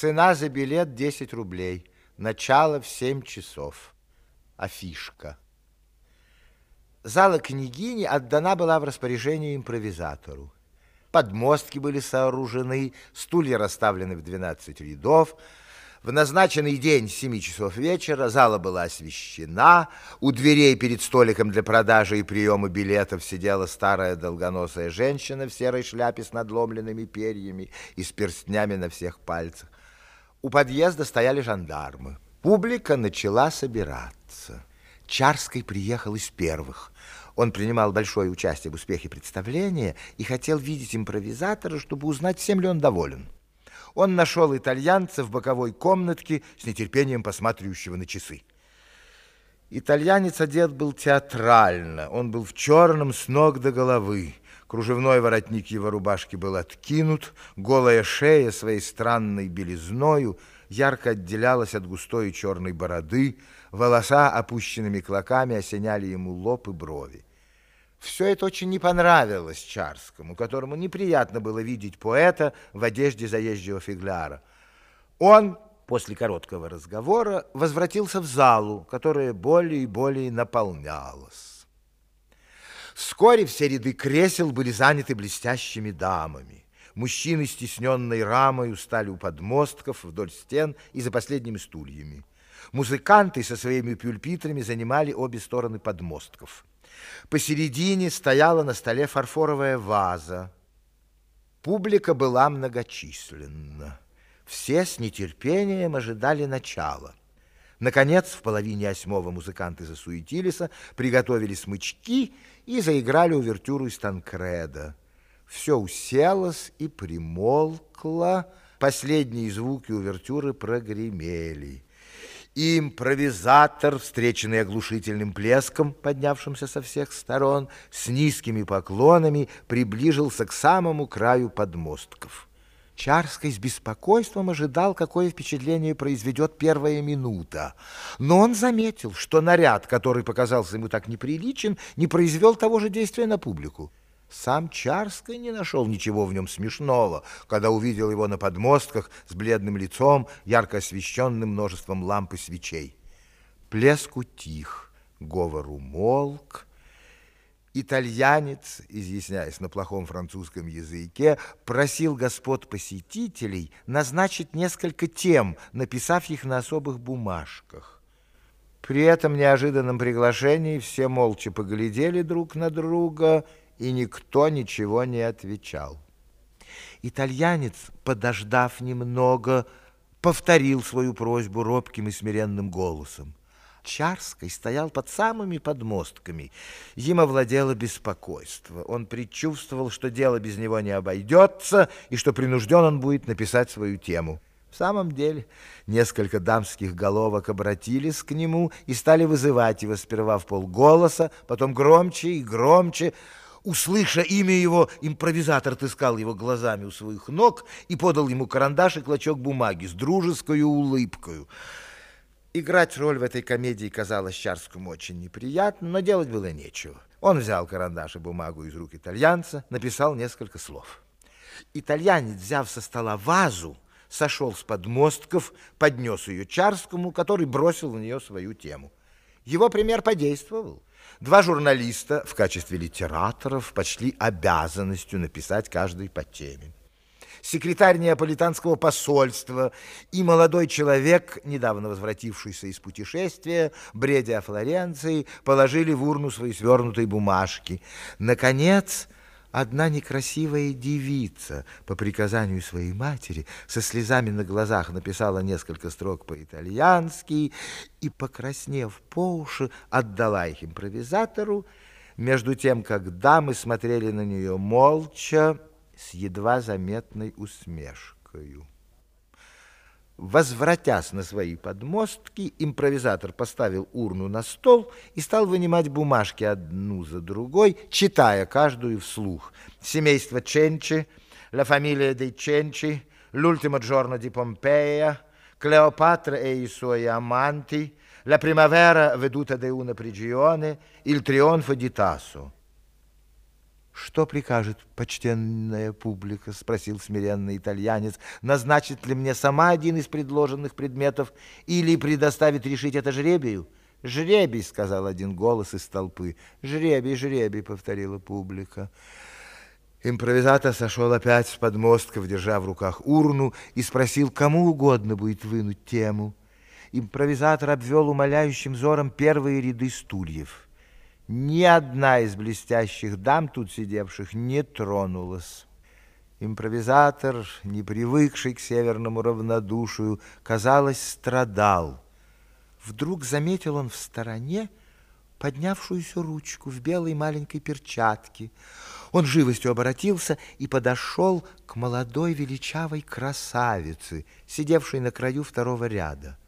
Цена за билет 10 рублей. Начало в 7 часов. Афишка. Зала княгини отдана была в распоряжение импровизатору. Подмостки были сооружены, стулья расставлены в 12 рядов. В назначенный день с 7 часов вечера зала была освещена. У дверей перед столиком для продажи и приема билетов сидела старая долгоносая женщина в серой шляпе с надломленными перьями и с перстнями на всех пальцах. У подъезда стояли жандармы. Публика начала собираться. Чарский приехал из первых. Он принимал большое участие в успехе представления и хотел видеть импровизатора, чтобы узнать, всем ли он доволен. Он нашел итальянца в боковой комнатке с нетерпением посматривающего на часы. Итальянец одет был театрально. Он был в черном с ног до головы. Кружевной воротник его рубашки был откинут, голая шея своей странной белизною ярко отделялась от густой черной бороды, волоса опущенными клоками осеняли ему лоб и брови. Все это очень не понравилось Чарскому, которому неприятно было видеть поэта в одежде заезжего фигляра. Он после короткого разговора возвратился в залу, которая более и более наполнялась. Вскоре все ряды кресел были заняты блестящими дамами. Мужчины, стесненной рамой, устали у подмостков, вдоль стен и за последними стульями. Музыканты со своими пюльпитрами занимали обе стороны подмостков. Посередине стояла на столе фарфоровая ваза. Публика была многочисленна. Все с нетерпением ожидали начала. Наконец, в половине восьмого музыканты засуетились, приготовили смычки и заиграли увертюру из Танкреда. Все уселось и примолкло, последние звуки увертюры прогремели. Импровизатор, встреченный оглушительным плеском, поднявшимся со всех сторон, с низкими поклонами приближился к самому краю подмостков. Чарский с беспокойством ожидал, какое впечатление произведет первая минута. Но он заметил, что наряд, который показался ему так неприличен, не произвел того же действия на публику. Сам Чарский не нашел ничего в нем смешного, когда увидел его на подмостках с бледным лицом, ярко освещенным множеством ламп и свечей. Плеск утих, говор умолк. Итальянец, изъясняясь на плохом французском языке, просил господ посетителей назначить несколько тем, написав их на особых бумажках. При этом неожиданном приглашении все молча поглядели друг на друга и никто ничего не отвечал. Итальянец, подождав немного, повторил свою просьбу робким и смиренным голосом. Чарский стоял под самыми подмостками. Им овладело беспокойство. Он предчувствовал, что дело без него не обойдется, и что принужден он будет написать свою тему. В самом деле, несколько дамских головок обратились к нему и стали вызывать его сперва в полголоса, потом громче и громче. Услыша имя его, импровизатор отыскал его глазами у своих ног и подал ему карандаш и клочок бумаги с дружеской улыбкой. Играть роль в этой комедии казалось Чарскому очень неприятно, но делать было нечего. Он взял карандаш и бумагу из рук итальянца, написал несколько слов. Итальянец, взяв со стола вазу, сошел с подмостков, поднес ее Чарскому, который бросил в нее свою тему. Его пример подействовал. Два журналиста в качестве литераторов почли обязанностью написать каждый по теме. Секретарь неаполитанского посольства и молодой человек, недавно возвратившийся из путешествия, бредя о Флоренции, положили в урну свои свернутые бумажки. Наконец, Одна некрасивая девица по приказанию своей матери со слезами на глазах написала несколько строк по-итальянски и, покраснев по уши, отдала их импровизатору, между тем, как дамы смотрели на нее молча с едва заметной усмешкой. Возвратясь на свои подмостки, импровизатор поставил урну на стол и стал вынимать бумажки одну за другой, читая каждую вслух. Семейство Ченчи, la famiglia dei Cenci, l'ultimo giorno di Pompeia, Cleopatra e i suoi amanti, la primavera veduta da una prigione, il trionfo di Tasso. Что прикажет почтенная публика? Спросил смиренный итальянец. Назначит ли мне сама один из предложенных предметов или предоставит решить это жребию? «Жребий», — сказал один голос из толпы. «Жребий, жребий», — повторила публика. Импровизатор сошел опять с подмостков, держа в руках урну, и спросил, кому угодно будет вынуть тему. Импровизатор обвел умоляющим взором первые ряды стульев. Ни одна из блестящих дам, тут сидевших, не тронулась. Импровизатор, не привыкший к северному равнодушию, казалось, страдал. Вдруг заметил он в стороне поднявшуюся ручку в белой маленькой перчатке. Он живостью обратился и подошел к молодой величавой красавице, сидевшей на краю второго ряда.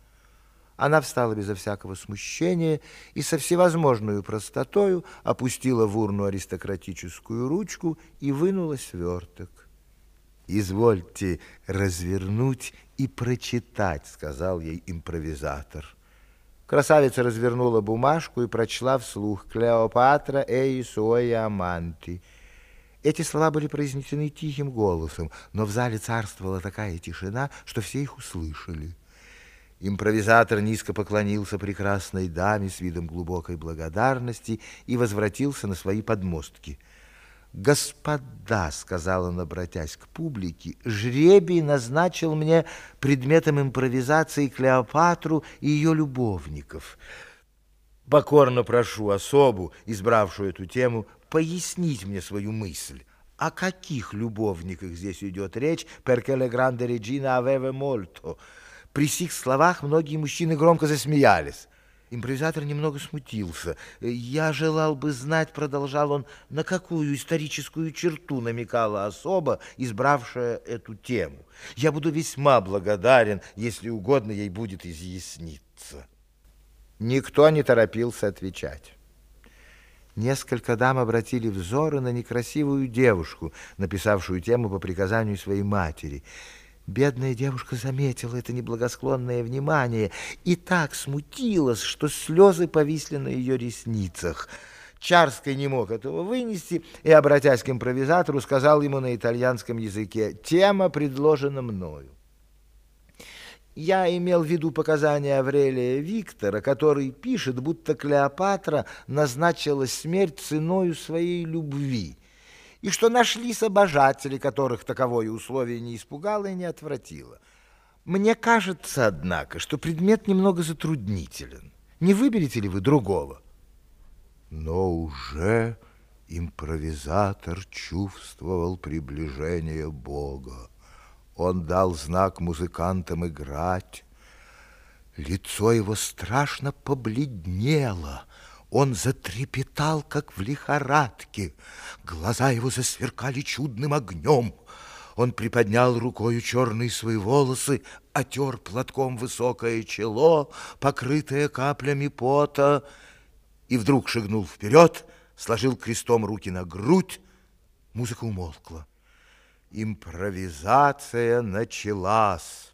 Она встала безо всякого смущения и со всевозможной простотою опустила в урну аристократическую ручку и вынула сверток. «Извольте развернуть и прочитать», — сказал ей импровизатор. Красавица развернула бумажку и прочла вслух «Клеопатра эи суои аманти». Эти слова были произнесены тихим голосом, но в зале царствовала такая тишина, что все их услышали. Импровизатор низко поклонился прекрасной даме с видом глубокой благодарности и возвратился на свои подмостки. «Господа», — сказал он, обратясь к публике, — «жребий назначил мне предметом импровизации Клеопатру и ее любовников. Покорно прошу особу, избравшую эту тему, пояснить мне свою мысль. О каких любовниках здесь идет речь? «Perché le grande regina aveva molto». При сих словах многие мужчины громко засмеялись. Импровизатор немного смутился. «Я желал бы знать, — продолжал он, — на какую историческую черту намекала особа, избравшая эту тему. Я буду весьма благодарен, если угодно ей будет изъясниться». Никто не торопился отвечать. Несколько дам обратили взоры на некрасивую девушку, написавшую тему по приказанию своей матери — Бедная девушка заметила это неблагосклонное внимание и так смутилась, что слезы повисли на ее ресницах. Чарский не мог этого вынести и, обратясь к импровизатору, сказал ему на итальянском языке «Тема предложена мною». Я имел в виду показания Аврелия Виктора, который пишет, будто Клеопатра назначила смерть ценою своей любви и что нашлись обожатели, которых таковое условие не испугало и не отвратило. Мне кажется, однако, что предмет немного затруднителен. Не выберете ли вы другого? Но уже импровизатор чувствовал приближение Бога. Он дал знак музыкантам играть. Лицо его страшно побледнело — он затрепетал, как в лихорадке. Глаза его засверкали чудным огнем. Он приподнял рукою черные свои волосы, отер платком высокое чело, покрытое каплями пота, и вдруг шагнул вперед, сложил крестом руки на грудь. Музыка умолкла. Импровизация началась.